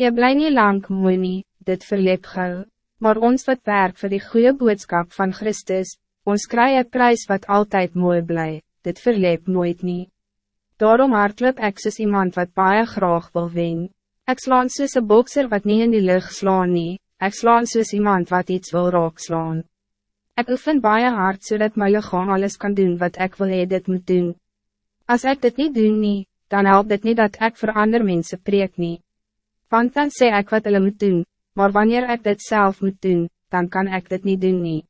Je bly nie lang mooi nie, dit verleep gauw. Maar ons wat werk voor die goede boodschap van Christus, ons krijg een prijs wat altijd mooi bly, dit verleep nooit niet. Daarom hardloop ek soos iemand wat baie graag wil wen. Ek slaan soos een bokser wat niet in die lucht slaan nie, ek slaan soos iemand wat iets wil raak slaan. Ek oefen baie hard zodat my lichaam alles kan doen wat ik wil hee dit moet doen. Als ik dit niet doen nie, dan helpt het niet dat ik voor andere mensen preek nie. Want dan sê ik wat hulle moet doen, maar wanneer ik dit zelf moet doen, dan kan ik dit niet doen nie.